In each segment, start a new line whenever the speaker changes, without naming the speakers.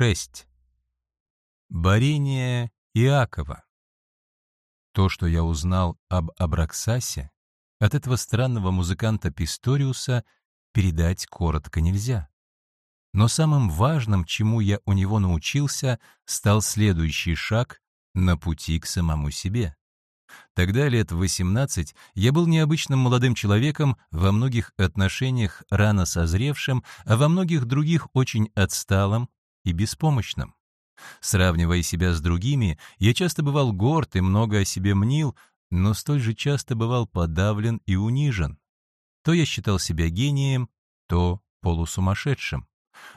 6. Борение Иакова. То, что я узнал об Абраксасе, от этого странного музыканта Писториуса передать коротко нельзя. Но самым важным, чему я у него научился, стал следующий шаг на пути к самому себе. Тогда, лет в 18, я был необычным молодым человеком, во многих отношениях рано созревшим, а во многих других очень отсталым и беспомощным. Сравнивая себя с другими, я часто бывал горд и много о себе мнил, но столь же часто бывал подавлен и унижен. То я считал себя гением, то полусумасшедшим.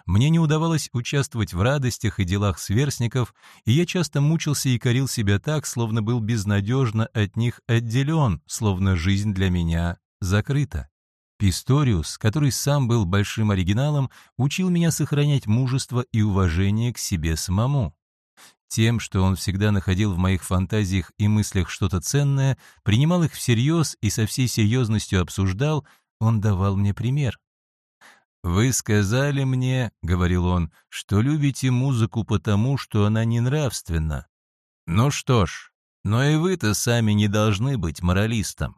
Мне не удавалось участвовать в радостях и делах сверстников, и я часто мучился и корил себя так, словно был безнадежно от них отделен, словно жизнь для меня закрыта. Писториус, который сам был большим оригиналом, учил меня сохранять мужество и уважение к себе самому. Тем, что он всегда находил в моих фантазиях и мыслях что-то ценное, принимал их всерьез и со всей серьезностью обсуждал, он давал мне пример. «Вы сказали мне, — говорил он, — что любите музыку потому, что она не нравственна. Ну что ж, но и вы-то сами не должны быть моралистом.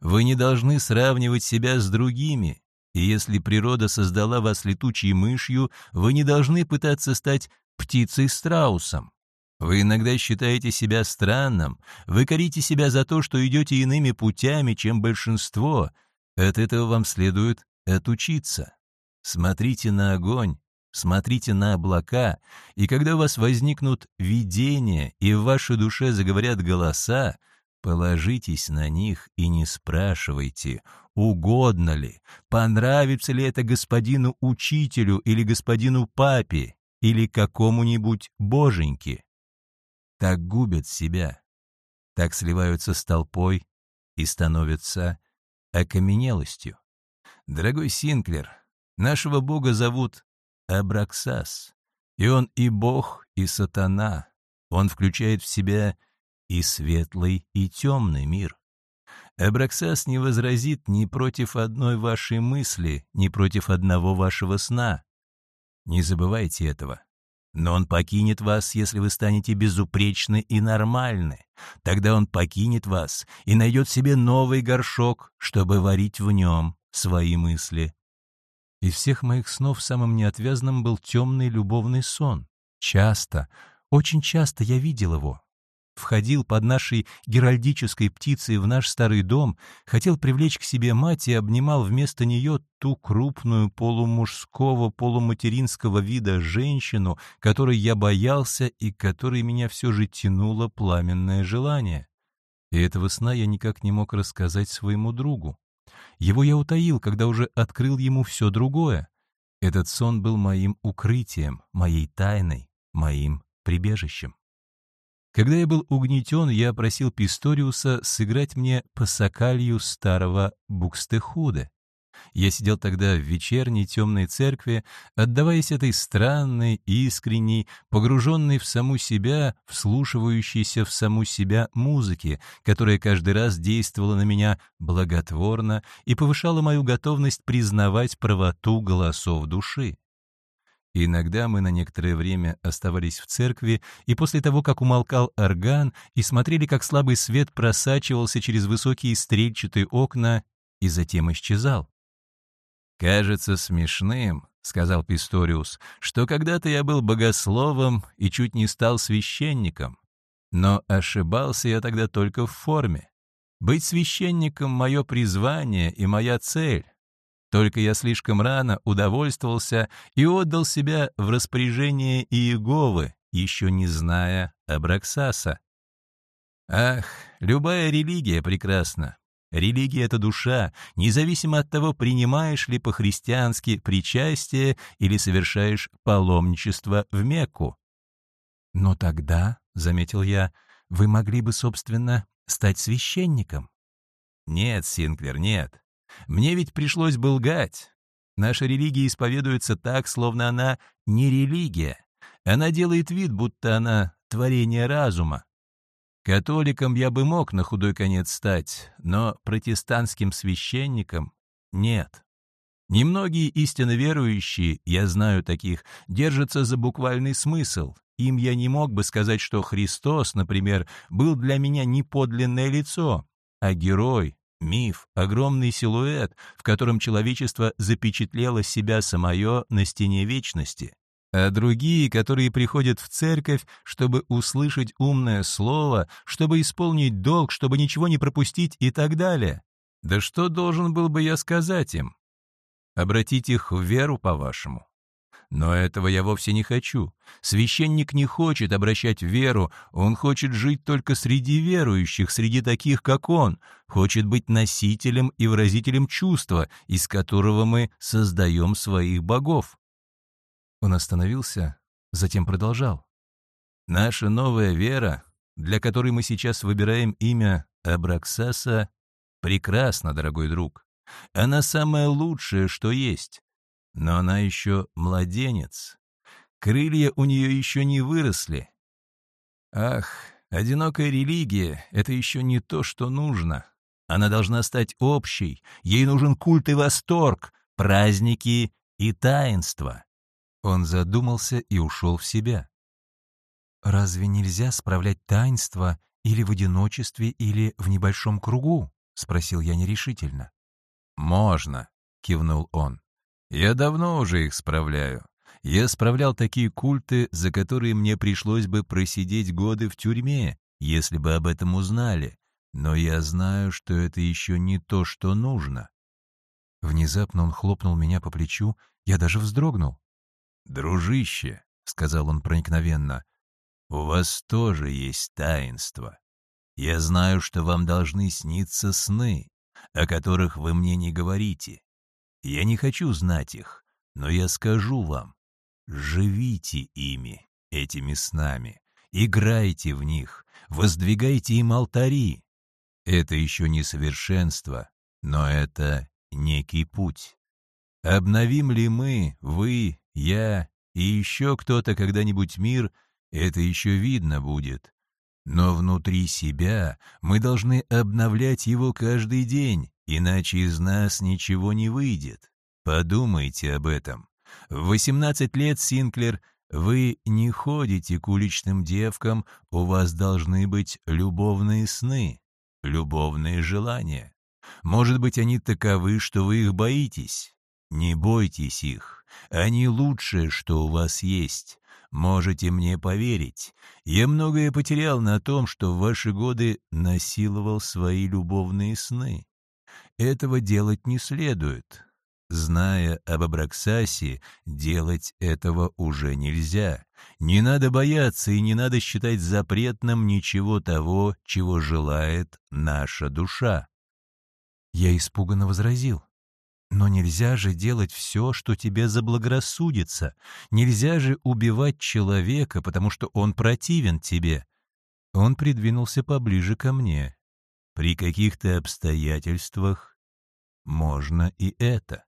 Вы не должны сравнивать себя с другими, и если природа создала вас летучей мышью, вы не должны пытаться стать птицей-страусом. Вы иногда считаете себя странным, вы корите себя за то, что идете иными путями, чем большинство. От этого вам следует отучиться. Смотрите на огонь, смотрите на облака, и когда у вас возникнут видения и в вашей душе заговорят голоса, положитесь на них и не спрашивайте, угодно ли, понравится ли это господину учителю или господину папе или какому-нибудь боженьке. Так губят себя, так сливаются с толпой и становятся окаменелостью. Дорогой Синклер, Нашего Бога зовут Абраксас, и он и Бог, и сатана. Он включает в себя и светлый, и темный мир. Абраксас не возразит ни против одной вашей мысли, ни против одного вашего сна. Не забывайте этого. Но он покинет вас, если вы станете безупречны и нормальны. Тогда он покинет вас и найдет себе новый горшок, чтобы варить в нем свои мысли. Из всех моих снов самым неотвязным был темный любовный сон. Часто, очень часто я видел его. Входил под нашей геральдической птицей в наш старый дом, хотел привлечь к себе мать и обнимал вместо нее ту крупную полумужского, полуматеринского вида женщину, которой я боялся и которой меня все же тянуло пламенное желание. И этого сна я никак не мог рассказать своему другу. Его я утаил, когда уже открыл ему все другое. Этот сон был моим укрытием, моей тайной, моим прибежищем. Когда я был угнетен, я просил Писториуса сыграть мне по сокалью старого Букстехуде. Я сидел тогда в вечерней темной церкви, отдаваясь этой странной, искренней, погруженной в саму себя, вслушивающейся в саму себя музыке, которая каждый раз действовала на меня благотворно и повышала мою готовность признавать правоту голосов души. Иногда мы на некоторое время оставались в церкви, и после того, как умолкал орган, и смотрели, как слабый свет просачивался через высокие стрельчатые окна и затем исчезал. «Кажется смешным», — сказал Писториус, «что когда-то я был богословом и чуть не стал священником. Но ошибался я тогда только в форме. Быть священником — мое призвание и моя цель. Только я слишком рано удовольствовался и отдал себя в распоряжение Иеговы, еще не зная Абраксаса. Ах, любая религия прекрасна. Религия — это душа, независимо от того, принимаешь ли по-христиански причастие или совершаешь паломничество в Мекку. «Но тогда, — заметил я, — вы могли бы, собственно, стать священником». «Нет, Синклер, нет. Мне ведь пришлось бы лгать. Наша религия исповедуется так, словно она не религия. Она делает вид, будто она творение разума. Католиком я бы мог на худой конец стать, но протестантским священником — нет. Немногие истинно верующие, я знаю таких, держатся за буквальный смысл. Им я не мог бы сказать, что Христос, например, был для меня не подлинное лицо, а герой, миф, огромный силуэт, в котором человечество запечатлело себя самое на стене вечности. А другие, которые приходят в церковь, чтобы услышать умное слово, чтобы исполнить долг, чтобы ничего не пропустить и так далее. Да что должен был бы я сказать им? Обратить их в веру, по-вашему? Но этого я вовсе не хочу. Священник не хочет обращать веру, он хочет жить только среди верующих, среди таких, как он, хочет быть носителем и выразителем чувства, из которого мы создаем своих богов. Он остановился, затем продолжал. Наша новая вера, для которой мы сейчас выбираем имя Абраксаса, прекрасна, дорогой друг. Она самая лучшая, что есть. Но она еще младенец. Крылья у нее еще не выросли. Ах, одинокая религия — это еще не то, что нужно. Она должна стать общей. Ей нужен культ и восторг, праздники и таинства. Он задумался и ушел в себя. «Разве нельзя справлять таинство или в одиночестве, или в небольшом кругу?» — спросил я нерешительно. «Можно», — кивнул он. «Я давно уже их справляю. Я справлял такие культы, за которые мне пришлось бы просидеть годы в тюрьме, если бы об этом узнали. Но я знаю, что это еще не то, что нужно». Внезапно он хлопнул меня по плечу, я даже вздрогнул. «Дружище», — сказал он проникновенно, — «у вас тоже есть таинство. Я знаю, что вам должны сниться сны о которых вы мне не говорите. Я не хочу знать их, но я скажу вам, живите ими, этими снами, играйте в них, воздвигайте им алтари. Это еще не совершенство, но это некий путь. Обновим ли мы, вы, я и еще кто-то когда-нибудь мир, это еще видно будет. Но внутри себя мы должны обновлять его каждый день, иначе из нас ничего не выйдет. Подумайте об этом. В 18 лет, Синклер, вы не ходите к уличным девкам, у вас должны быть любовные сны, любовные желания. Может быть, они таковы, что вы их боитесь. Не бойтесь их, они лучшее, что у вас есть. Можете мне поверить, я многое потерял на том, что в ваши годы насиловал свои любовные сны. Этого делать не следует. Зная об Абраксасе, делать этого уже нельзя. Не надо бояться и не надо считать запретным ничего того, чего желает наша душа. Я испуганно возразил. Но нельзя же делать все, что тебе заблагорассудится. Нельзя же убивать человека, потому что он противен тебе. Он придвинулся поближе ко мне. При каких-то обстоятельствах можно и это.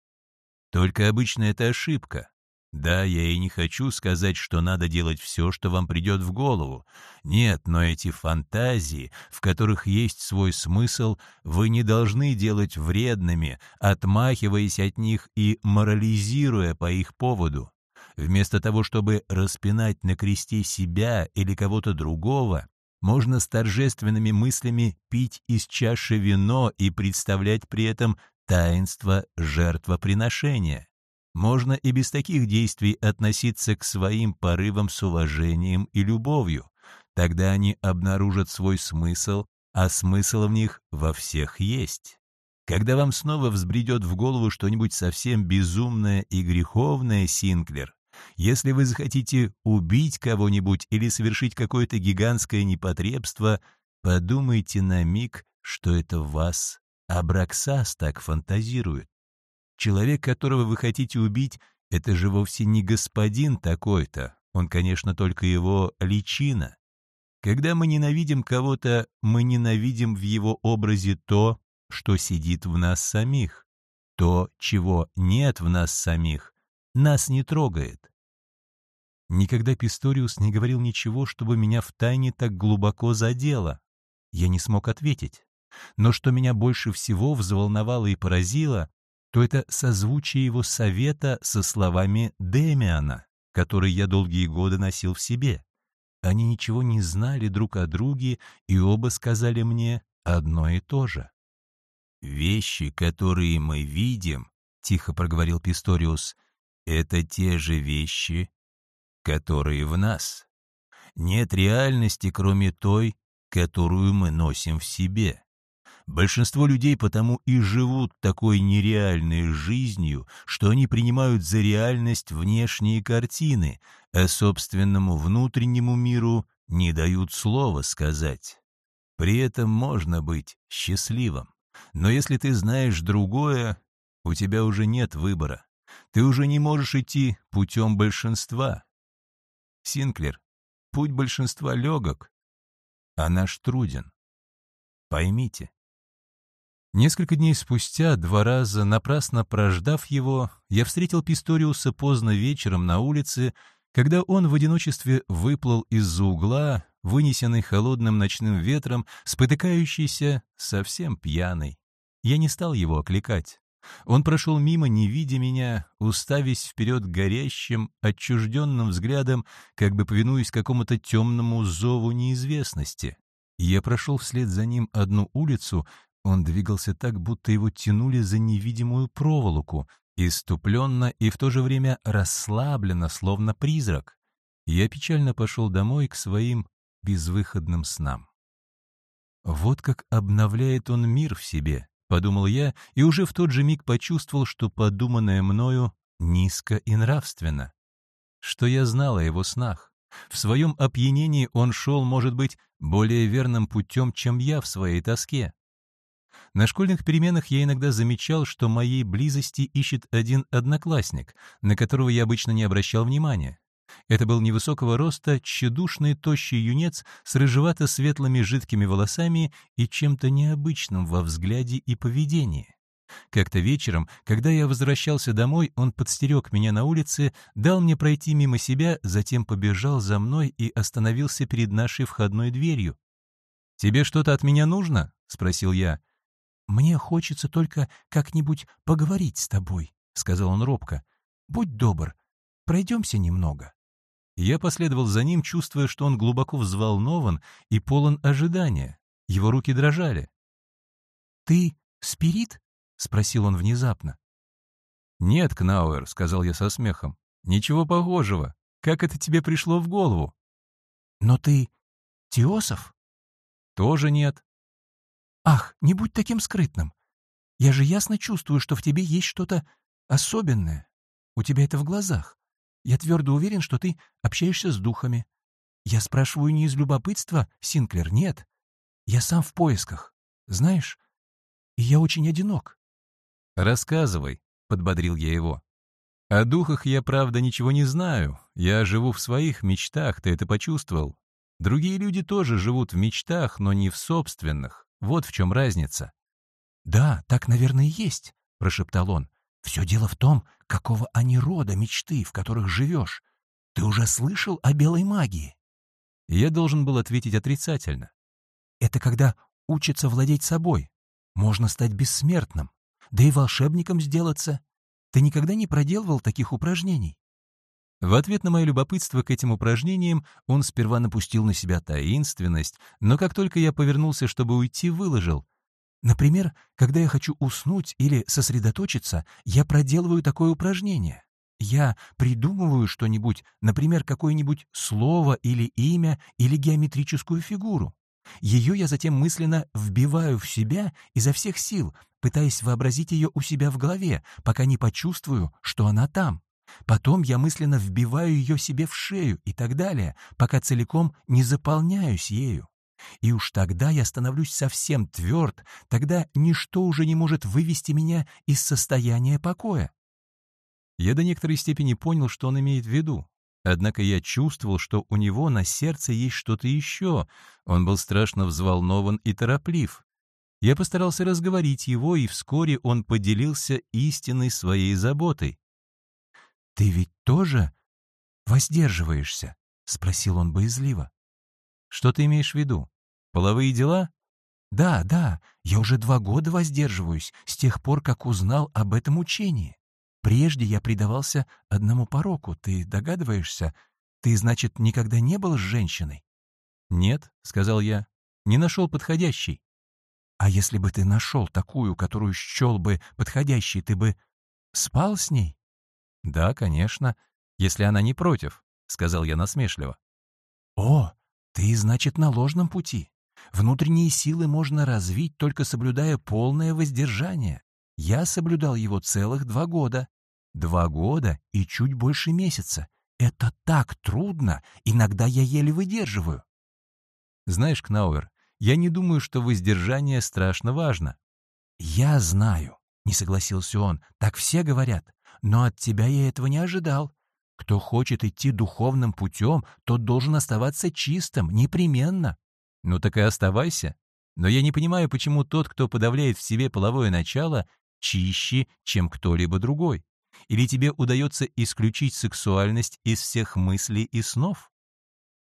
Только обычно это ошибка. Да, я и не хочу сказать, что надо делать все, что вам придет в голову. Нет, но эти фантазии, в которых есть свой смысл, вы не должны делать вредными, отмахиваясь от них и морализируя по их поводу. Вместо того, чтобы распинать на кресте себя или кого-то другого, можно с торжественными мыслями пить из чаши вино и представлять при этом таинство жертвоприношения. Можно и без таких действий относиться к своим порывам с уважением и любовью. Тогда они обнаружат свой смысл, а смысл в них во всех есть. Когда вам снова взбредет в голову что-нибудь совсем безумное и греховное, Синклер, если вы захотите убить кого-нибудь или совершить какое-то гигантское непотребство, подумайте на миг, что это вас Абраксас так фантазирует. Человек, которого вы хотите убить, это же вовсе не господин такой-то, он, конечно, только его личина. Когда мы ненавидим кого-то, мы ненавидим в его образе то, что сидит в нас самих. То, чего нет в нас самих, нас не трогает. Никогда Писториус не говорил ничего, чтобы меня втайне так глубоко задело. Я не смог ответить. Но что меня больше всего взволновало и поразило, то это созвучие его совета со словами Демиана, который я долгие годы носил в себе. Они ничего не знали друг о друге, и оба сказали мне одно и то же. «Вещи, которые мы видим, — тихо проговорил Писториус, — это те же вещи, которые в нас. Нет реальности, кроме той, которую мы носим в себе. Большинство людей потому и живут такой нереальной жизнью, что они принимают за реальность внешние картины, а собственному внутреннему миру не дают слова сказать. При этом можно быть счастливым. Но если ты знаешь другое, у тебя уже нет выбора. Ты уже не можешь идти путем большинства. Синклер, путь большинства легок, а наш труден. Поймите. Несколько дней спустя, два раза напрасно прождав его, я встретил Писториуса поздно вечером на улице, когда он в одиночестве выплыл из-за угла, вынесенный холодным ночным ветром, спотыкающийся, совсем пьяный. Я не стал его окликать. Он прошел мимо, не видя меня, уставясь вперед горящим, отчужденным взглядом, как бы повинуясь какому-то темному зову неизвестности. Я прошел вслед за ним одну улицу, он двигался так, будто его тянули за невидимую проволоку, иступленно и в то же время расслабленно, словно призрак. Я печально пошел домой к своим безвыходным снам. Вот как обновляет он мир в себе, подумал я, и уже в тот же миг почувствовал, что подуманное мною низко и нравственно. Что я знал о его снах? В своем опьянении он шел, может быть, более верным путем, чем я в своей тоске. На школьных переменах я иногда замечал, что моей близости ищет один одноклассник, на которого я обычно не обращал внимания. Это был невысокого роста, тщедушный, тощий юнец с рыжевато-светлыми жидкими волосами и чем-то необычным во взгляде и поведении. Как-то вечером, когда я возвращался домой, он подстерег меня на улице, дал мне пройти мимо себя, затем побежал за мной и остановился перед нашей входной дверью. «Тебе что-то от меня нужно?» — спросил я. «Мне хочется только как-нибудь поговорить с тобой», — сказал он робко. «Будь добр, пройдемся немного». Я последовал за ним, чувствуя, что он глубоко взволнован и полон ожидания. Его руки дрожали. «Ты спирит?» — спросил он внезапно. «Нет, Кнауэр», — сказал я со смехом. «Ничего похожего. Как это тебе пришло в голову?» «Но ты Теосов?» «Тоже нет. «Ах, не будь таким скрытным. Я же ясно чувствую, что в тебе есть что-то особенное. У тебя это в глазах. Я твердо уверен, что ты общаешься с духами. Я спрашиваю не из любопытства, Синклер, нет. Я сам в поисках, знаешь, и я очень одинок». «Рассказывай», — подбодрил я его. «О духах я, правда, ничего не знаю. Я живу в своих мечтах, ты это почувствовал. Другие люди тоже живут в мечтах, но не в собственных. Вот в чем разница. «Да, так, наверное, и есть», — прошептал он. «Все дело в том, какого они рода мечты, в которых живешь. Ты уже слышал о белой магии?» Я должен был ответить отрицательно. «Это когда учатся владеть собой. Можно стать бессмертным, да и волшебником сделаться. Ты никогда не проделывал таких упражнений?» В ответ на мое любопытство к этим упражнениям он сперва напустил на себя таинственность, но как только я повернулся, чтобы уйти, выложил. Например, когда я хочу уснуть или сосредоточиться, я проделываю такое упражнение. Я придумываю что-нибудь, например, какое-нибудь слово или имя или геометрическую фигуру. Ее я затем мысленно вбиваю в себя изо всех сил, пытаясь вообразить ее у себя в голове, пока не почувствую, что она там. Потом я мысленно вбиваю ее себе в шею и так далее, пока целиком не заполняюсь ею. И уж тогда я становлюсь совсем тверд, тогда ничто уже не может вывести меня из состояния покоя. Я до некоторой степени понял, что он имеет в виду. Однако я чувствовал, что у него на сердце есть что-то еще. Он был страшно взволнован и тороплив. Я постарался разговорить его, и вскоре он поделился истинной своей заботой. «Ты ведь тоже воздерживаешься?» — спросил он боязливо. «Что ты имеешь в виду? Половые дела?»
Да, да, я уже два года воздерживаюсь, с тех пор, как узнал об этом учении. Прежде я предавался одному пороку, ты догадываешься? Ты, значит, никогда не был с женщиной?
«Нет», — сказал я, — «не нашел подходящей».
«А если бы ты нашел такую, которую счел бы подходящей, ты бы спал с ней?»
«Да, конечно, если она не против», — сказал я насмешливо.
«О, ты, значит, на ложном пути. Внутренние силы можно развить, только соблюдая полное воздержание. Я соблюдал его целых два года. Два года и чуть больше месяца. Это так трудно, иногда я еле выдерживаю.
Знаешь, Кнауэр, я не думаю, что воздержание страшно важно.
Я знаю, не согласился он, так все говорят. Но от тебя я этого не ожидал. Кто хочет идти духовным путем, тот должен оставаться чистым, непременно.
Ну так и оставайся. Но я не понимаю, почему тот, кто подавляет в себе половое начало, чище, чем кто-либо другой. Или тебе удается исключить сексуальность из всех мыслей и снов?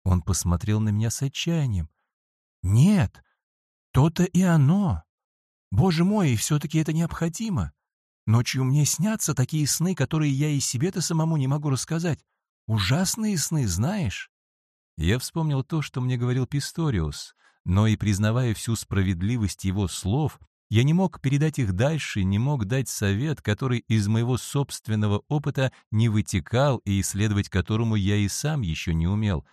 Он посмотрел на меня с отчаянием. «Нет, то-то и оно. Боже мой, все-таки это необходимо. Ночью мне снятся такие сны, которые я и себе-то самому не могу рассказать. Ужасные сны, знаешь?»
Я вспомнил то, что мне говорил Писториус, но и признавая всю справедливость его слов, я не мог передать их дальше, не мог дать совет, который из моего собственного опыта не вытекал и исследовать которому я и сам еще не умел.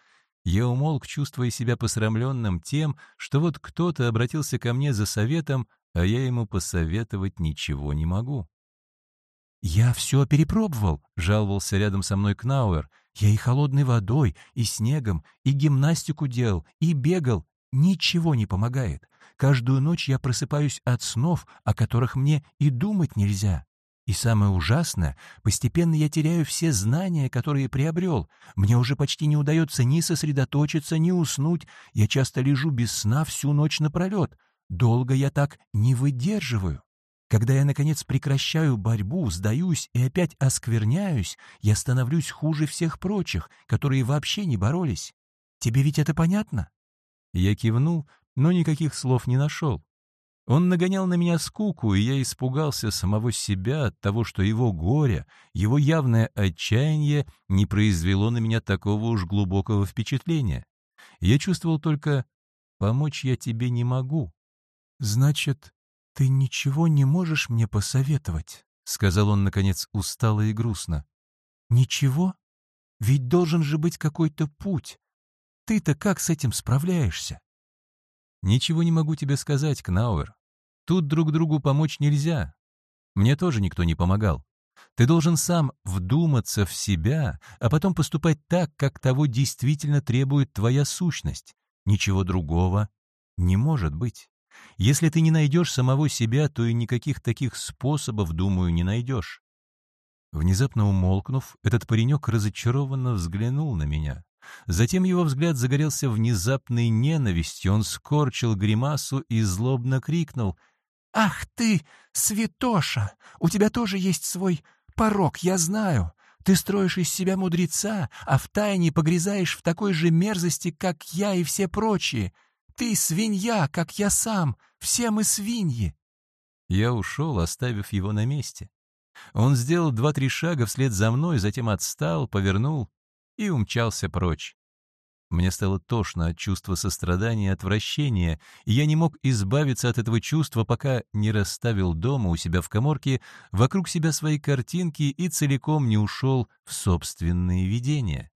Я умолк, чувствуя себя посрамленным тем, что вот кто-то обратился ко мне за советом, а я ему посоветовать ничего не могу.
«Я все перепробовал», — жаловался рядом со мной Кнауэр. «Я и холодной водой, и снегом, и гимнастику делал, и бегал. Ничего не помогает. Каждую ночь я просыпаюсь от снов, о которых мне и думать нельзя. И самое ужасное, постепенно я теряю все знания, которые приобрел. Мне уже почти не удается ни сосредоточиться, ни уснуть. Я часто лежу без сна всю ночь напролет. Долго я так не выдерживаю. Когда я, наконец, прекращаю борьбу, сдаюсь и опять оскверняюсь, я становлюсь хуже всех прочих, которые вообще не боролись. Тебе ведь это понятно?»
Я кивнул, но никаких слов не нашел. Он нагонял на меня скуку, и я испугался самого себя от того, что его горе, его явное отчаяние не произвело на меня такого уж глубокого впечатления. Я чувствовал только «помочь я тебе не могу».
«Значит, «Ты ничего не можешь мне посоветовать?» — сказал он, наконец, устало и грустно. «Ничего? Ведь должен же быть какой-то путь. Ты-то как с этим справляешься?»
«Ничего не могу тебе сказать, Кнауэр. Тут друг другу помочь нельзя. Мне тоже никто не помогал. Ты должен сам вдуматься в себя, а потом поступать так, как того действительно требует твоя сущность. Ничего другого не может быть». Если ты не найдешь самого себя, то и никаких таких способов, думаю, не найдешь. Внезапно умолкнув, этот паренек разочарованно взглянул на меня. Затем его взгляд загорелся внезапной ненавистью, он скорчил гримасу и злобно крикнул. «Ах ты, святоша! У тебя тоже есть свой порог, я знаю. Ты строишь из себя мудреца, а втайне погрязаешь в такой же мерзости, как я и все прочие. Ты свинья, как я сам, все мы свиньи. Я ушел, оставив его на месте. Он сделал два-три шага вслед за мной, затем отстал, повернул и умчался прочь. Мне стало тошно от чувства сострадания и отвращения, и я не мог избавиться от этого чувства, пока не расставил дома у себя в коморке вокруг себя свои картинки и целиком не ушел в собственные видения.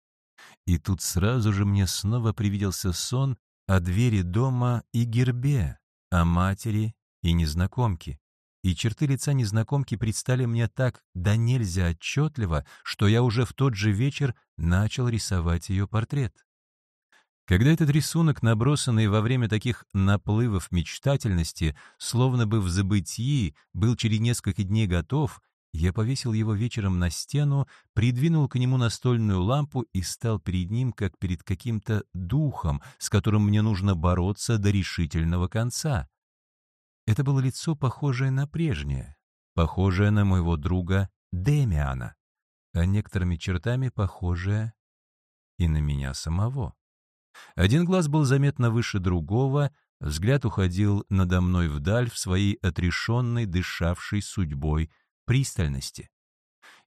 И тут сразу же мне снова привиделся сон о двери дома и гербе, о матери и незнакомке. И черты лица незнакомки предстали мне так да нельзя отчетливо, что я уже в тот же вечер начал рисовать ее портрет. Когда этот рисунок, набросанный во время таких наплывов мечтательности, словно бы в забытии, был через несколько дней готов, я повесил его вечером на стену, придвинул к нему настольную лампу и стал перед ним, как перед каким-то духом, с которым мне нужно бороться до решительного конца. Это было лицо, похожее на прежнее, похожее на моего друга Демиана, а некоторыми чертами похожее и на меня самого. Один глаз был заметно выше другого, Взгляд уходил надо мной вдаль в своей отрешенной, дышавшей судьбой пристальности.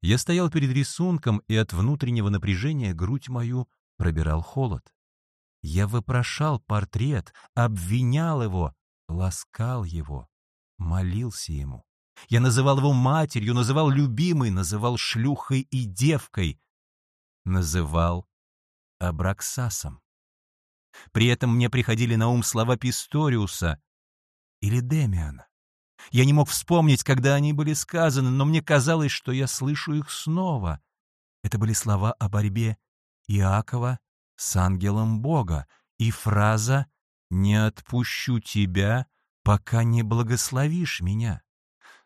Я стоял перед рисунком, и от внутреннего напряжения грудь мою пробирал холод. Я вопрошал портрет, обвинял его, ласкал его, молился ему. Я называл его матерью, называл любимой, называл шлюхой и девкой, называл Абраксасом. При этом мне приходили на ум слова Писториуса или Демиана. Я не мог вспомнить, когда они были сказаны, но мне казалось, что я слышу их снова. Это были слова о борьбе Иакова с ангелом Бога и фраза «Не отпущу тебя, пока не благословишь меня».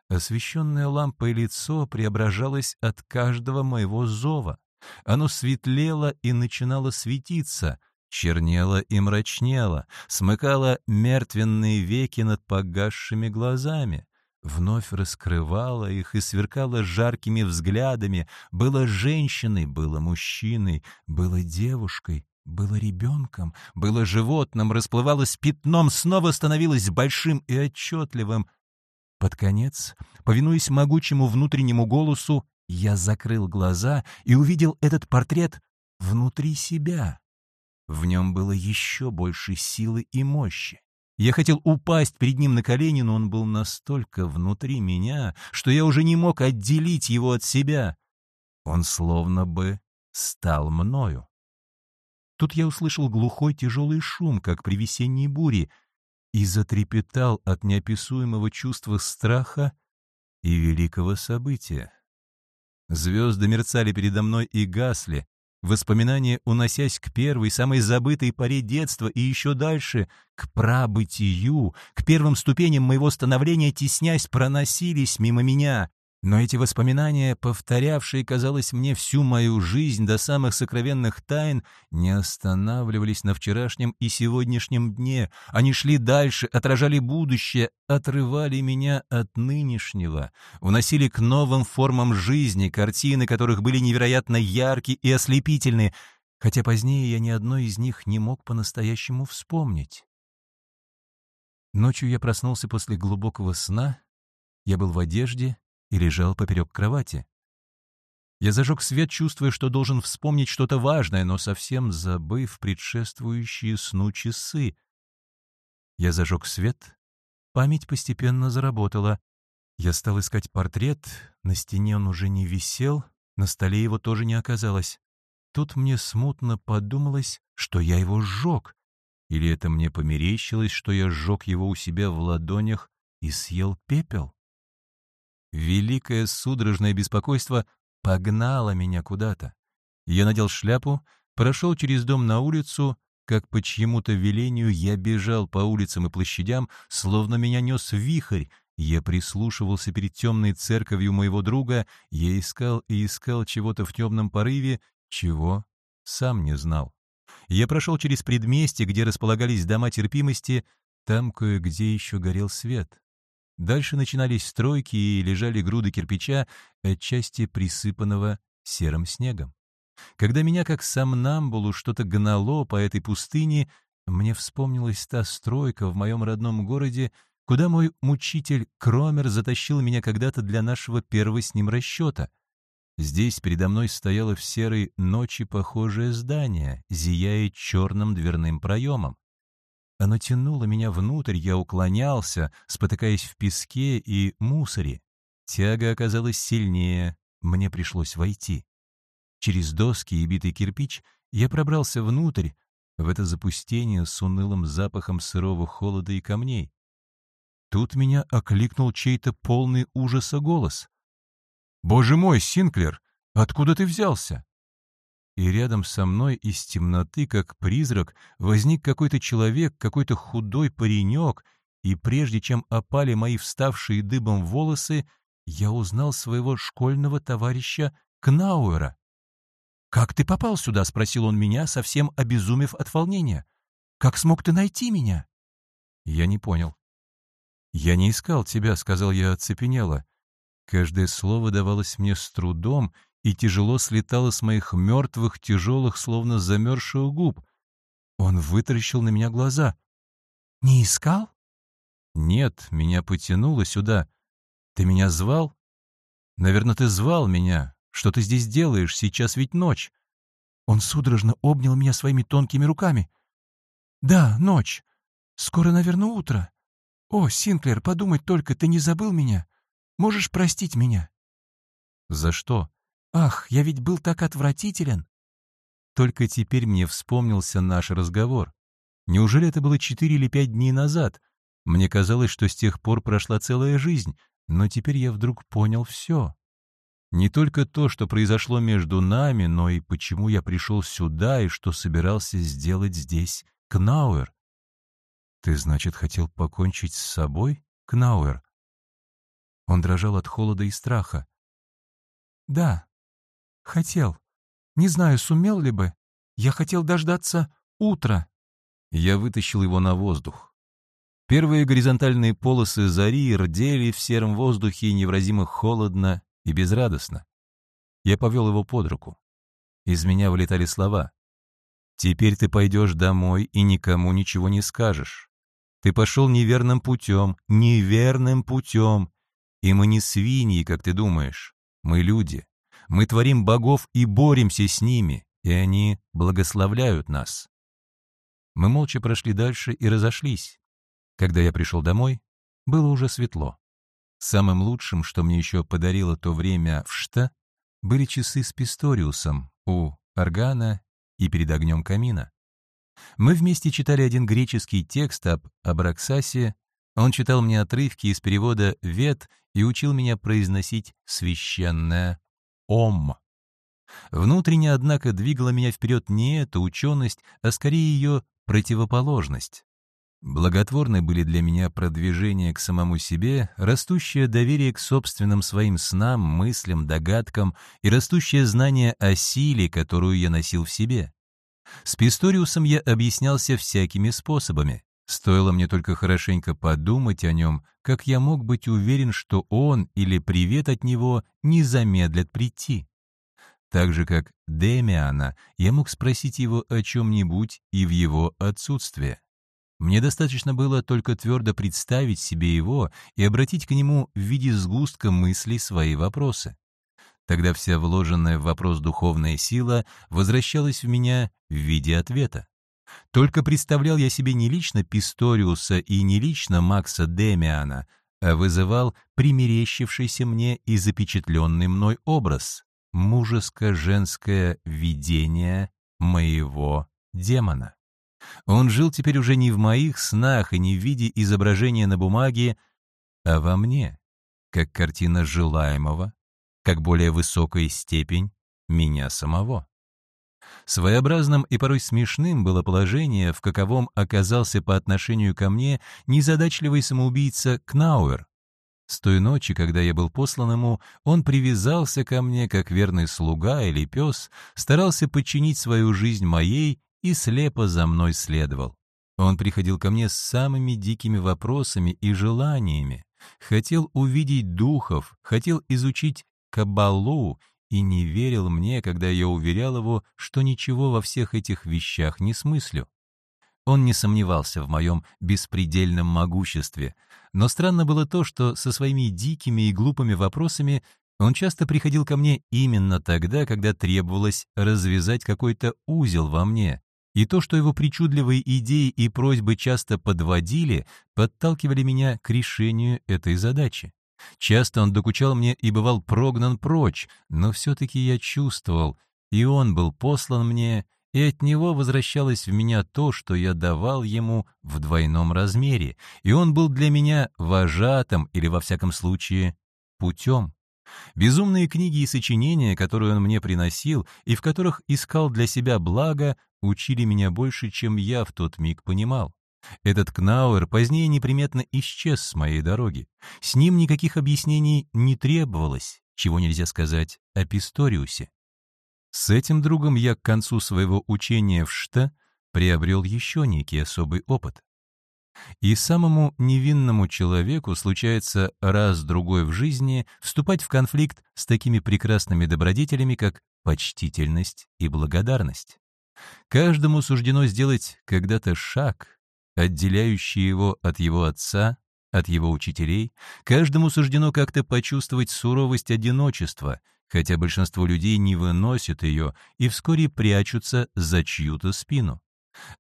Освещенное лампой лицо преображалось от каждого моего зова. Оно светлело и начинало светиться, чернело и мрачнело, смыкало мертвенные веки над погасшими глазами, вновь раскрывало их и сверкало жаркими взглядами, было женщиной, было мужчиной, было девушкой, было ребенком, было животным, расплывалось пятном, снова становилось большим и отчетливым. Под конец, повинуясь могучему внутреннему голосу, я закрыл глаза и увидел этот портрет внутри себя. В нем было еще больше силы и мощи. Я хотел упасть перед ним на колени, но он был настолько внутри меня, что я уже не мог отделить его от себя. Он словно бы стал мною. Тут я услышал глухой тяжелый шум, как при весенней буре, и затрепетал от неописуемого чувства страха и великого события. Звезды мерцали передо мной и гасли, Воспоминания, уносясь к первой, самой забытой поре детства и еще дальше, к прабытию, к первым ступеням моего становления, теснясь, проносились мимо меня, но эти воспоминания, повторявшие, казалось мне, всю мою жизнь до самых сокровенных тайн, не останавливались на вчерашнем и сегодняшнем дне. Они шли дальше, отражали будущее, отрывали меня от нынешнего, уносили к новым формам жизни, картины которых были невероятно яркие и ослепительные, хотя позднее я ни одной из них не мог по-настоящему вспомнить. Ночью я проснулся после глубокого сна, я был в одежде, и лежал поперек кровати. Я зажег свет, чувствуя, что должен вспомнить что-то важное, но совсем забыв предшествующие сну часы. Я зажег свет, память постепенно заработала. Я стал искать портрет, на стене он уже не висел, на столе его тоже не оказалось. Тут мне смутно подумалось, что я его сжег. Или это мне померещилось, что я сжег его у себя в ладонях и съел пепел? Великое судорожное беспокойство погнало меня куда-то. Я надел шляпу, прошел через дом на улицу, как по чьему-то велению я бежал по улицам и площадям, словно меня нес вихрь, я прислушивался перед темной церковью моего друга, я искал и искал чего-то в темном порыве, чего сам не знал. Я прошел через предместье, где располагались дома терпимости, там кое-где еще горел свет. Дальше начинались стройки и лежали груды кирпича, отчасти присыпанного серым снегом. Когда меня, как сомнамбулу, что-то гнало по этой пустыне, мне вспомнилась та стройка в моем родном городе, куда мой мучитель Кромер затащил меня когда-то для нашего первого с ним расчета. Здесь передо мной стояло в серой ночи похожее здание, зияя черным дверным проемом. Оно тянуло меня внутрь, я уклонялся, спотыкаясь в песке и мусоре. Тяга оказалась сильнее, мне пришлось войти. Через доски и битый кирпич я пробрался внутрь, в это запустение с унылым запахом сырого холода и камней. Тут меня окликнул чей-то полный ужаса голос. «Боже мой, Синклер, откуда ты взялся?» И рядом со мной из темноты, как призрак, возник какой-то человек, какой-то худой паренек, и прежде чем опали мои вставшие дыбом волосы, я узнал своего школьного товарища Кнауэра. «Как ты попал сюда?» — спросил он меня, совсем обезумев от волнения. «Как смог ты найти меня?» Я не понял. «Я не искал тебя», — сказал я оцепенело. Каждое слово давалось мне с трудом, и тяжело слетало с моих мертвых, тяжелых, словно замерзших губ. Он вытаращил на меня глаза.
«Не искал?»
«Нет, меня потянуло сюда. Ты меня звал?» «Наверное, ты звал меня. Что ты здесь делаешь? Сейчас ведь ночь».
Он судорожно обнял меня своими тонкими руками. «Да, ночь. Скоро, наверное, утро. О, Синклер, подумать только, ты не забыл меня? Можешь простить меня?»
«За что?»
«Ах, я ведь был так отвратителен!»
Только теперь мне вспомнился наш разговор. Неужели это было четыре или пять дней назад? Мне казалось, что с тех пор прошла целая жизнь, но теперь я вдруг понял все. Не только то, что произошло между нами, но и почему я пришел сюда и что собирался сделать здесь, Кнауэр. Ты, значит, хотел покончить с собой, Кнауэр? Он дрожал от холода и страха.
Да, хотел. Не знаю, сумел ли бы. Я хотел дождаться утра.
Я вытащил его на воздух. Первые горизонтальные полосы зари рдели в сером воздухе невразимо холодно и безрадостно. Я повел его под руку. Из меня вылетали слова. «Теперь ты пойдешь домой и никому ничего не скажешь. Ты пошел неверным путем, неверным путем. И мы не свиньи, как ты думаешь. Мы люди. Мы творим богов и боремся с ними, и они благословляют нас». Мы молча прошли дальше и разошлись. Когда я пришел домой, было уже светло. Самым лучшим, что мне еще подарило то время в Шта, были часы с Писториусом у органа и перед огнем камина. Мы вместе читали один греческий текст об Абраксасе, он читал мне отрывки из перевода «Вет» и учил меня произносить священное «Ом». Внутренне, однако, двигала меня вперед не эта ученость, а скорее ее противоположность. Благотворны были для меня продвижение к самому себе, растущее доверие к собственным своим снам, мыслям, догадкам и растущее знание о силе, которую я носил в себе. С Писториусом я объяснялся всякими способами. Стоило мне только хорошенько подумать о нем, как я мог быть уверен, что он или привет от него не замедлят прийти. Так же, как Демиана, я мог спросить его о чем-нибудь и в его отсутствие. Мне достаточно было только твердо представить себе его и обратить к нему в виде сгустка мыслей свои вопросы. Тогда вся вложенная в вопрос духовная сила возвращалась в меня в виде ответа. Только представлял я себе не лично Писториуса и не лично Макса Демиана, а вызывал примерещившийся мне и запечатленный мной образ — мужеско-женское видение моего демона. Он жил теперь уже не в моих снах и не в виде изображения на бумаге, а во мне, как картина желаемого, как более высокая степень меня самого. Своеобразным и порой смешным было положение, в каковом оказался по отношению ко мне незадачливый самоубийца Кнауэр. С той ночи, когда я был послан ему, он привязался ко мне, как верный слуга или пес, старался подчинить свою жизнь моей и слепо за мной следовал. Он приходил ко мне с самыми дикими вопросами и желаниями, хотел увидеть духов, хотел изучить кабалу и не верил мне, когда я уверял его, что ничего во всех этих вещах не смыслю. Он не сомневался в моем беспредельном могуществе, но странно было то, что со своими дикими и глупыми вопросами он часто приходил ко мне именно тогда, когда требовалось развязать какой-то узел во мне, и то, что его причудливые идеи и просьбы часто подводили, подталкивали меня к решению этой задачи. Часто он докучал мне и бывал прогнан прочь, но все-таки я чувствовал, и он был послан мне, и от него возвращалось в меня то, что я давал ему в двойном размере, и он был для меня вожатым или, во всяком случае, путем. Безумные книги и сочинения, которые он мне приносил и в которых искал для себя благо, учили меня больше, чем я в тот миг понимал. Этот Кнауэр позднее неприметно исчез с моей дороги. С ним никаких объяснений не требовалось, чего нельзя сказать о Писториусе. С этим другом я к концу своего учения в Шта приобрел еще некий особый опыт. И самому невинному человеку случается раз-другой в жизни вступать в конфликт с такими прекрасными добродетелями, как почтительность и благодарность. Каждому суждено сделать когда-то шаг, отделяющие его от его отца, от его учителей, каждому суждено как-то почувствовать суровость одиночества, хотя большинство людей не выносят ее и вскоре прячутся за чью-то спину.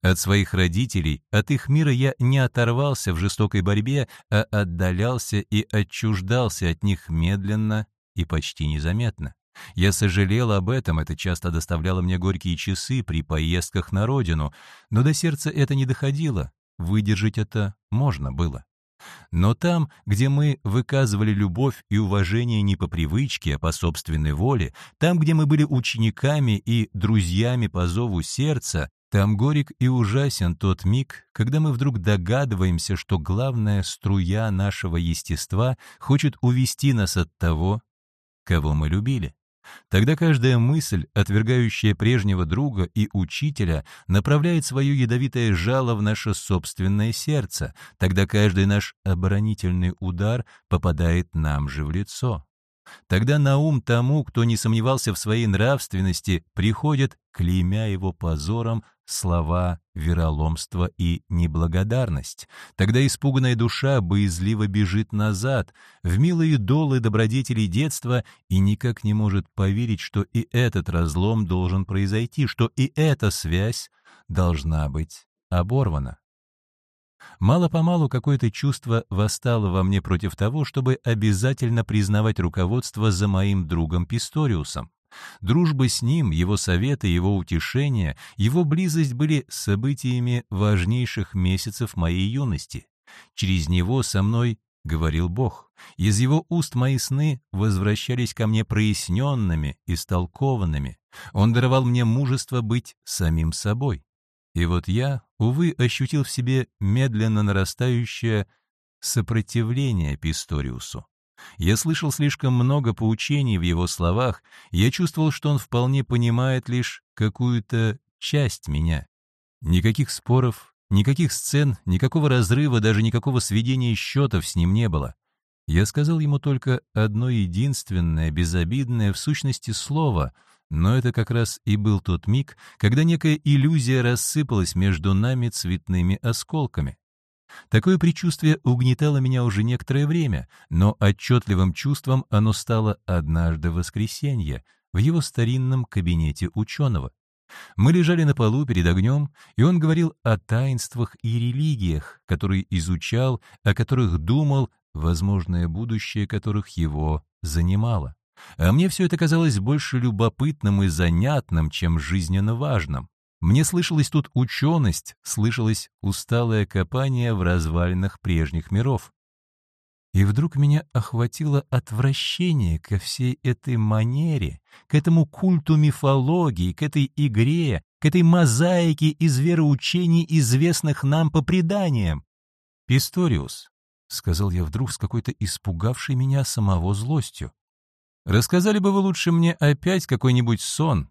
От своих родителей, от их мира я не оторвался в жестокой борьбе, а отдалялся и отчуждался от них медленно и почти незаметно. Я сожалел об этом, это часто доставляло мне горькие часы при поездках на родину, но до сердца это не доходило, выдержать это можно было. Но там, где мы выказывали любовь и уважение не по привычке, а по собственной воле, там, где мы были учениками и друзьями по зову сердца, там горек и ужасен тот миг, когда мы вдруг догадываемся, что главная струя нашего естества хочет увести нас от того, кого мы любили. Тогда каждая мысль, отвергающая прежнего друга и учителя, направляет свое ядовитое жало в наше собственное сердце. Тогда каждый наш оборонительный удар попадает нам же в лицо. Тогда на ум тому, кто не сомневался в своей нравственности, приходят, клеймя его позором, слова вероломство и неблагодарность. Тогда испуганная душа боязливо бежит назад, в милые долы добродетелей детства и никак не может поверить, что и этот разлом должен произойти, что и эта связь должна быть оборвана. Мало-помалу какое-то чувство восстало во мне против того, чтобы обязательно признавать руководство за моим другом Писториусом. Дружба с ним, его советы, его утешения, его близость были событиями важнейших месяцев моей юности. Через него со мной говорил Бог. Из его уст мои сны возвращались ко мне проясненными, истолкованными. Он даровал мне мужество быть самим собой. И вот я, увы, ощутил в себе медленно нарастающее сопротивление Писториусу. Я слышал слишком много поучений в его словах, я чувствовал, что он вполне понимает лишь какую-то часть меня. Никаких споров, никаких сцен, никакого разрыва, даже никакого сведения счетов с ним не было. Я сказал ему только одно единственное, безобидное в сущности слово — но это как раз и был тот миг, когда некая иллюзия рассыпалась между нами цветными осколками. Такое предчувствие угнетало меня уже некоторое время, но отчетливым чувством оно стало однажды в воскресенье в его старинном кабинете ученого. Мы лежали на полу перед огнем, и он говорил о таинствах и религиях, которые изучал, о которых думал, возможное будущее которых его занимало. А мне все это казалось больше любопытным и занятным, чем жизненно важным. Мне слышалась тут ученость, слышалось усталое копание в развалинах прежних миров. И вдруг меня охватило отвращение ко всей этой манере, к этому культу мифологии, к этой игре, к этой мозаике из вероучений, известных нам по преданиям. «Писториус», — сказал я вдруг с какой-то испугавшей меня самого злостью, Рассказали бы вы лучше мне опять какой-нибудь сон,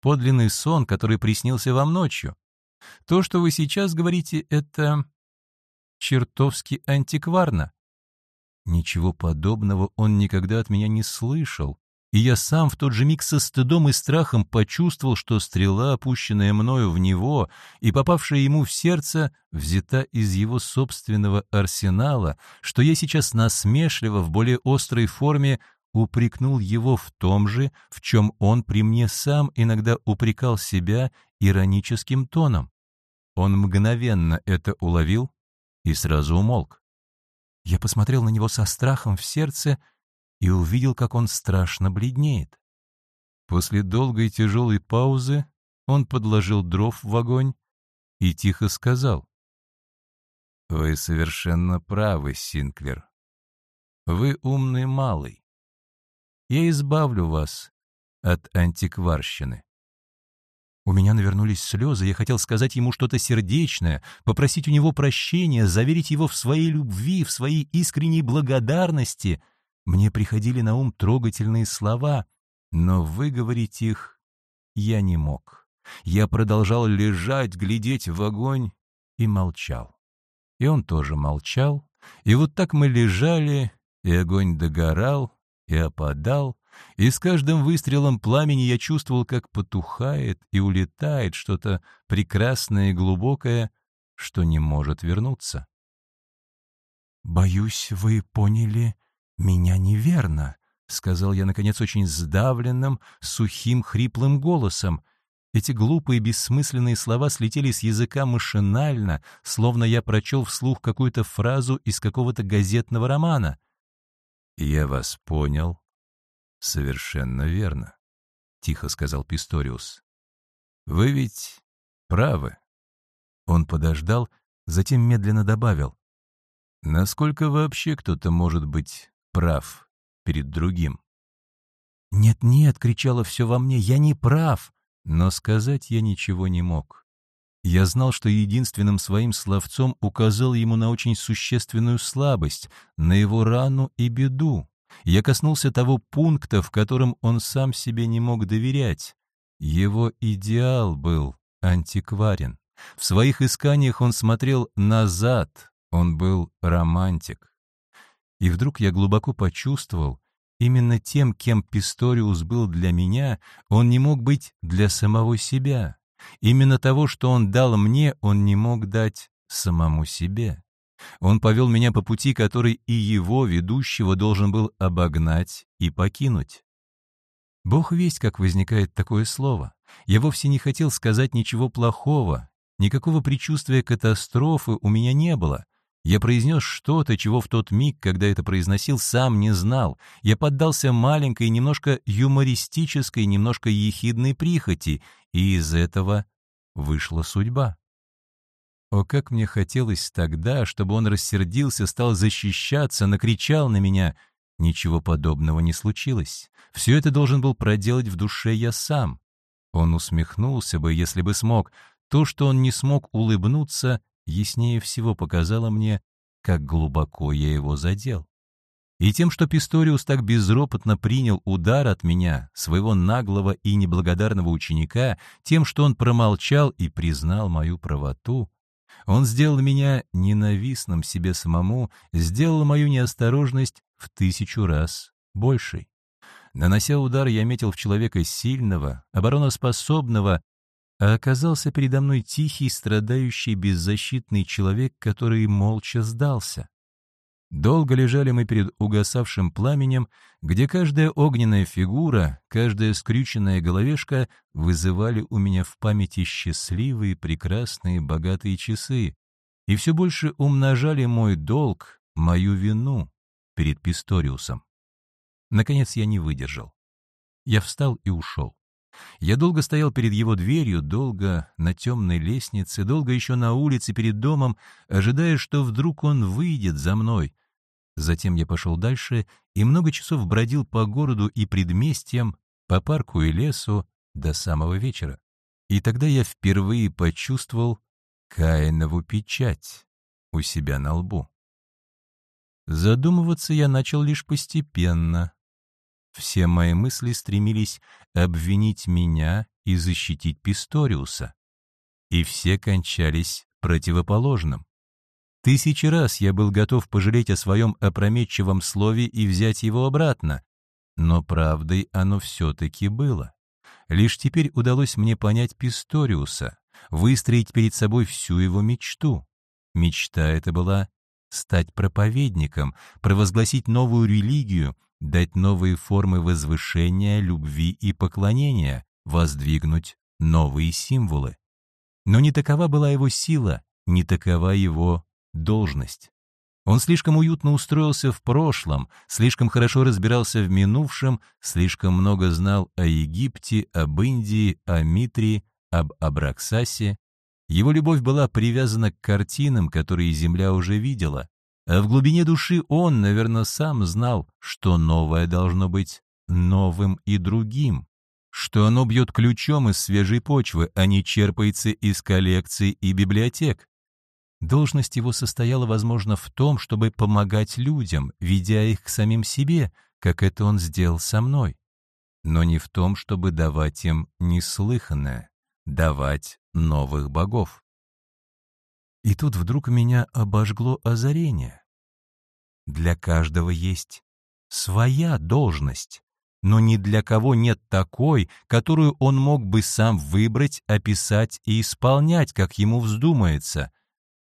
подлинный сон, который приснился вам ночью. То, что вы сейчас говорите, это чертовски антикварно. Ничего подобного он никогда от меня не слышал, и я сам в тот же миг со стыдом и страхом почувствовал, что стрела, опущенная мною в него и попавшая ему в сердце, взята из его собственного арсенала, что я сейчас насмешливо в более острой форме упрекнул его в том же, в чем он при мне сам иногда упрекал себя ироническим тоном. Он мгновенно это уловил и сразу умолк. Я посмотрел на него со страхом в сердце и увидел, как он страшно бледнеет. После долгой тяжелой паузы он подложил дров в огонь и тихо сказал. «Вы совершенно правы, Синклер. Вы умный малый. Я избавлю вас от антикварщины. У меня навернулись слезы, я хотел сказать ему что-то сердечное, попросить у него прощения, заверить его в своей любви, в своей искренней благодарности. Мне приходили на ум трогательные слова, но выговорить их я не мог. Я продолжал лежать, глядеть в огонь и молчал. И он тоже молчал, и вот так мы лежали, и огонь догорал, и опадал, и с каждым выстрелом пламени я чувствовал, как потухает и улетает что-то прекрасное и глубокое, что не может вернуться.
«Боюсь, вы поняли меня неверно», — сказал я, наконец, очень сдавленным, сухим, хриплым голосом. Эти глупые, бессмысленные слова слетели с языка машинально, словно я прочел вслух какую-то фразу из какого-то газетного романа.
«Я вас понял. Совершенно верно», — тихо сказал Писториус. «Вы ведь правы».
Он подождал, затем медленно добавил.
«Насколько вообще кто-то может быть прав перед другим?»
«Нет-нет», — кричало все во мне, — «я не прав».
Но сказать я ничего не мог. Я знал, что единственным своим словцом указал ему на очень существенную слабость, на его рану и беду. Я коснулся того пункта, в котором он сам себе не мог доверять. Его идеал был антикварен. В своих исканиях он смотрел назад, он был романтик. И вдруг я глубоко почувствовал, Именно тем, кем Писториус был для меня, он не мог быть для самого себя. Именно того, что он дал мне, он не мог дать самому себе. Он повел меня по пути, который и его, ведущего, должен был обогнать и покинуть. Бог весть, как возникает такое слово. Я вовсе не хотел сказать ничего плохого, никакого предчувствия катастрофы у меня не было. Я произнес что-то, чего в тот миг, когда это произносил, сам не знал. Я поддался маленькой, немножко юмористической, немножко ехидной прихоти, и из этого вышла судьба. О, как мне хотелось тогда, чтобы он рассердился, стал защищаться, накричал на меня. Ничего подобного не случилось. Все это должен был проделать в душе я сам. Он усмехнулся бы, если бы смог. То, что он не смог улыбнуться, яснее всего показало мне, как глубоко я его задел. И тем, что Писториус так безропотно принял удар от меня, своего наглого и неблагодарного ученика, тем, что он промолчал и признал мою правоту, он сделал меня ненавистным себе самому, сделал мою неосторожность в тысячу раз большей. Нанося удар, я метил в человека сильного, обороноспособного, а оказался передо мной тихий, страдающий, беззащитный человек, который молча сдался. Долго лежали мы перед угасавшим пламенем, где каждая огненная фигура, каждая скрюченная головешка вызывали у меня в памяти счастливые, прекрасные, богатые часы, и все больше умножали мой долг, мою вину перед Писториусом. Наконец я не выдержал. Я встал и ушел. Я долго стоял перед его дверью, долго на темной лестнице, долго еще на улице перед домом, ожидая, что вдруг он выйдет за мной. Затем я пошел дальше и много часов бродил по городу и предместьям, по парку и лесу до самого вечера. И тогда я впервые почувствовал Каинову печать у себя на лбу. Задумываться я начал лишь постепенно, все мои мысли стремились обвинить меня и защитить Писториуса. И все кончались противоположным. Тысячи раз я был готов пожалеть о своем опрометчивом слове и взять его обратно, но правдой оно все-таки было. Лишь теперь удалось мне понять Писториуса, выстроить перед собой всю его мечту. Мечта эта была стать проповедником, провозгласить новую религию, дать новые формы возвышения, любви и поклонения, воздвигнуть новые символы. Но не такова была его сила, не такова его должность. Он слишком уютно устроился в прошлом, слишком хорошо разбирался в минувшем, слишком много знал о Египте, об Индии, о Митрии, об Абраксасе. Его любовь была привязана к картинам, которые Земля уже видела, в глубине души он, наверное, сам знал, что новое должно быть новым и другим, что оно бьет ключом из свежей почвы, а не черпается из коллекций и библиотек. Должность его состояла, возможно, в том, чтобы помогать людям, ведя их к самим себе, как это он сделал со мной, но не в том, чтобы давать им неслыханное, давать новых богов. И тут вдруг меня обожгло озарение. Для каждого есть своя должность, но ни для кого нет такой, которую он мог бы сам выбрать, описать и исполнять, как ему вздумается.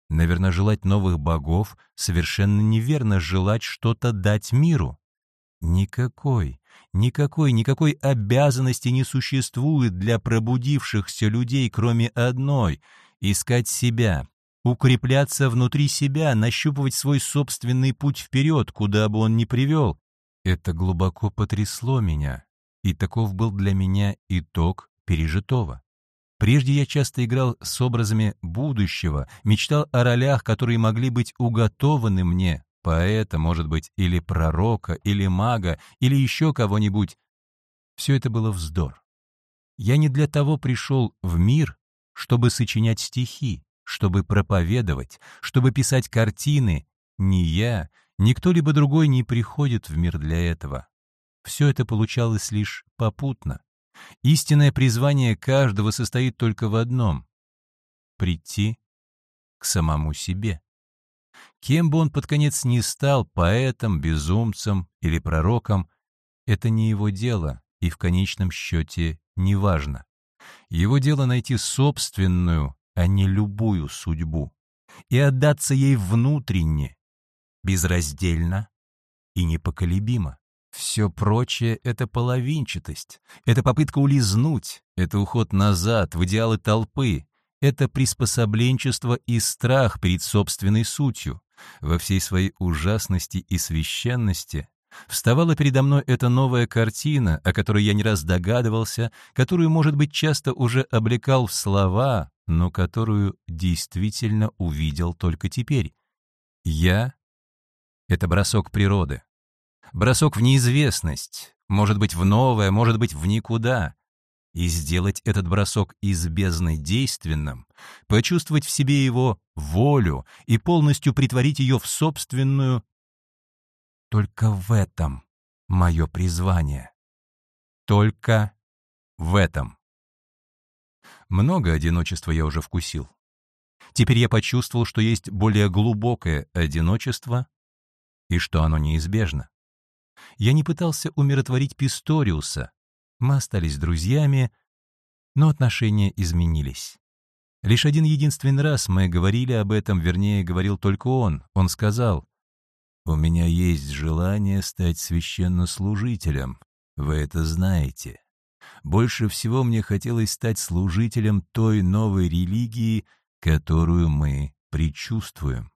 Наверное, желать новых богов совершенно неверно желать что-то дать миру. Никакой, никакой, никакой обязанности не существует для пробудившихся людей, кроме одной — искать себя, укрепляться внутри себя, нащупывать свой собственный путь вперед, куда бы он ни привел. Это глубоко потрясло меня, и таков был для меня итог пережитого. Прежде я часто играл с образами будущего, мечтал о ролях, которые могли быть уготованы мне, поэта, может быть, или пророка, или мага, или еще кого-нибудь. Все это было вздор. Я не для того пришел в мир, чтобы сочинять стихи, чтобы проповедовать, чтобы писать картины. Ни я, ни кто-либо другой не приходит в мир для этого. Все это получалось лишь попутно. Истинное призвание каждого состоит только в одном — прийти к самому себе. Кем бы он под конец ни стал, поэтом, безумцем или пророком, это не его дело и в конечном счете не важно. Его дело найти собственную, а не любую судьбу, и отдаться ей внутренне, безраздельно и непоколебимо. Все прочее — это половинчатость, это попытка улизнуть, это уход назад в идеалы толпы, это приспособленчество и страх перед собственной сутью. Во всей своей ужасности и священности вставала передо мной эта новая картина, о которой я не раз догадывался, которую, может быть, часто уже облекал в слова, но которую действительно увидел только теперь. Я — это бросок природы. Бросок в неизвестность, может быть, в новое, может быть, в никуда. И сделать этот бросок из бездны действенным, почувствовать в себе его волю и полностью притворить ее в собственную. Только в этом мое призвание. Только в этом. Много одиночества я уже вкусил. Теперь я почувствовал, что есть более глубокое одиночество и что оно неизбежно. Я не пытался умиротворить Писториуса. Мы остались друзьями, но отношения изменились. Лишь один единственный раз мы говорили об этом, вернее, говорил только он. Он сказал, «У меня есть желание стать священнослужителем. Вы это знаете. Больше всего мне хотелось стать служителем той новой религии, которую мы предчувствуем.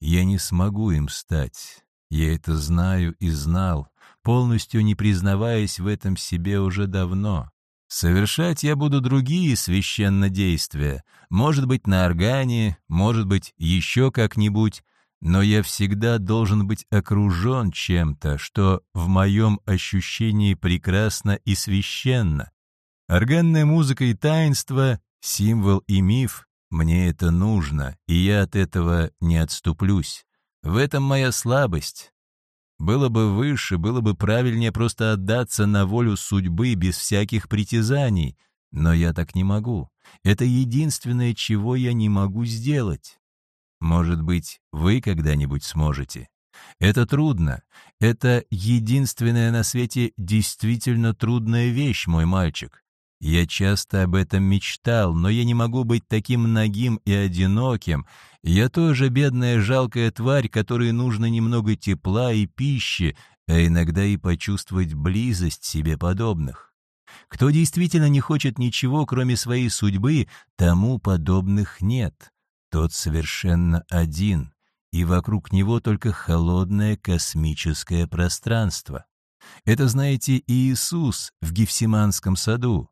Я не смогу им стать, я это знаю и знал, полностью не признаваясь в этом себе уже давно. Совершать я буду другие священнодействия, может быть, на органе, может быть, еще как-нибудь, но я всегда должен быть окружен чем-то, что в моем ощущении прекрасно и священно. Органная музыка и таинство, символ и миф, мне это нужно, и я от этого не отступлюсь. В этом моя слабость. Было бы выше, было бы правильнее просто отдаться на волю судьбы без всяких притязаний, но я так не могу. Это единственное, чего я не могу сделать. Может быть, вы когда-нибудь сможете. Это трудно. Это единственная на свете действительно трудная вещь, мой мальчик. Я часто об этом мечтал, но я не могу быть таким нагим и одиноким. Я тоже бедная жалкая тварь, которой нужно немного тепла и пищи, а иногда и почувствовать близость себе подобных. Кто действительно не хочет ничего, кроме своей судьбы, тому подобных нет. Тот совершенно один, и вокруг него только холодное космическое пространство. Это, знаете, Иисус в Гефсиманском саду.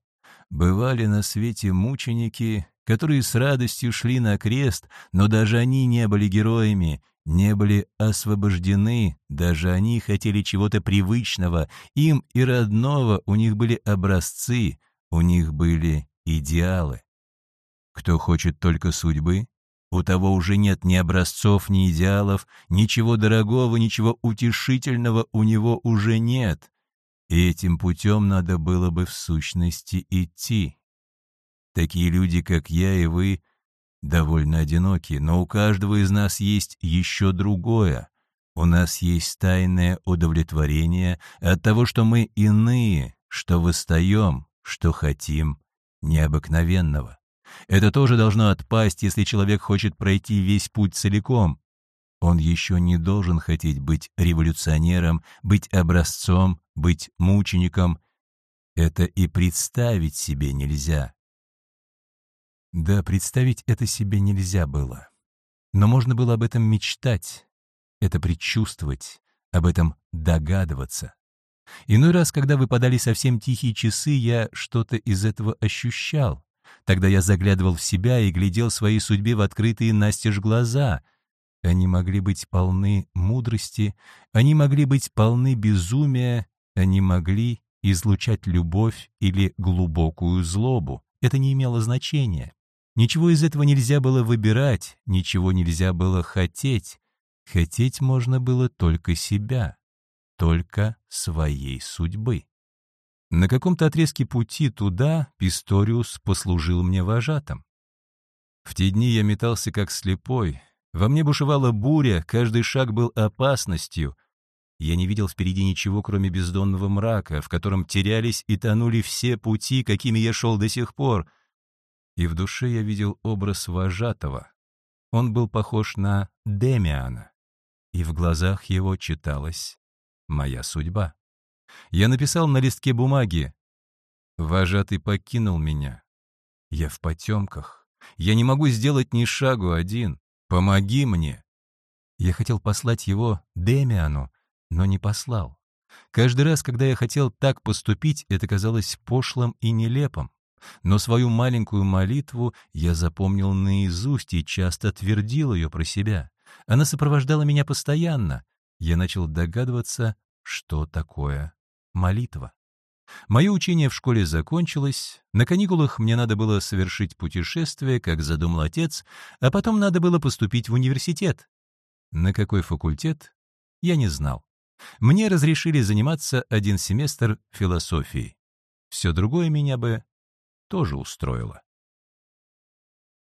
Бывали на свете мученики, которые с радостью шли на крест, но даже они не были героями, не были освобождены, даже они хотели чего-то привычного, им и родного, у них были образцы, у них были идеалы. Кто хочет только судьбы, у того уже нет ни образцов, ни идеалов, ничего дорогого, ничего утешительного у него уже нет. И этим путем надо было бы в сущности идти. Такие люди, как я и вы, довольно одиноки, но у каждого из нас есть еще другое. У нас есть тайное удовлетворение от того, что мы иные, что восстаем, что хотим необыкновенного. Это тоже должно отпасть, если человек хочет пройти весь путь целиком. Он еще не должен хотеть быть революционером, быть образцом, быть мучеником. Это и представить себе нельзя. Да, представить это себе нельзя было. Но можно было об этом мечтать, это предчувствовать, об этом догадываться. Иной раз, когда выпадали совсем тихие часы, я что-то из этого ощущал. Тогда я заглядывал в себя и глядел своей судьбе в открытые настежь глаза. Они могли быть полны мудрости, они могли быть полны безумия, они могли излучать любовь или глубокую злобу. Это не имело значения. Ничего из этого нельзя было выбирать, ничего нельзя было хотеть. Хотеть можно было только себя, только своей судьбы. На каком-то отрезке пути туда Писториус послужил мне вожатым. В те дни я метался как слепой. Во мне бушевала буря, каждый шаг был опасностью. Я не видел впереди ничего, кроме бездонного мрака, в котором терялись и тонули все пути, какими я шел до сих пор. И в душе я видел образ вожатого. Он был похож на Демиана, и в глазах его читалась моя судьба. Я написал на листке бумаги. Вожатый покинул меня. Я в потемках. Я не могу сделать ни шагу один. Помоги мне. Я хотел послать его Демиану, но не послал. Каждый раз, когда я хотел так поступить, это казалось пошлым и нелепым. Но свою маленькую молитву я запомнил наизусть и часто твердил ее про себя. Она сопровождала меня постоянно. Я начал догадываться, что такое молитва. Мое учение в школе закончилось, на каникулах мне надо было совершить путешествие, как задумал отец, а потом надо было поступить в университет. На какой факультет, я не знал. Мне разрешили заниматься один семестр философией. Все другое меня бы тоже устроило.